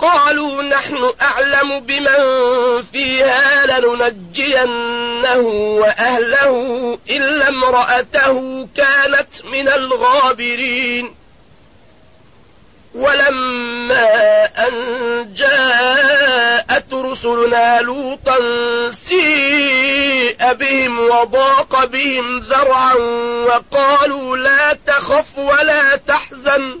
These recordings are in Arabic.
قالوا نحن أعلم بمن فيها لننجينه وأهله إلا امرأته كانت من الغابرين. ولما أن جاءت رسلنا لوطا سيء بهم وضاق بهم ذرعا وقالوا لا تخف ولا تحزن.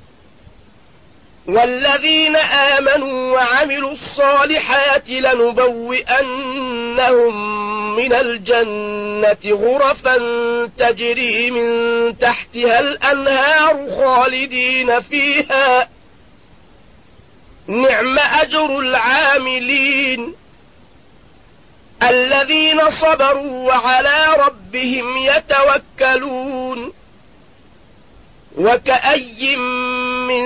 والذين آمنوا وعملوا الصالحات لنبوئنهم من الجنة غرفا تجري من تحتها الأنهار خالدين فيها. نعم أجر العاملين الذين صبروا وعلى ربهم يتوكلون. وكأي من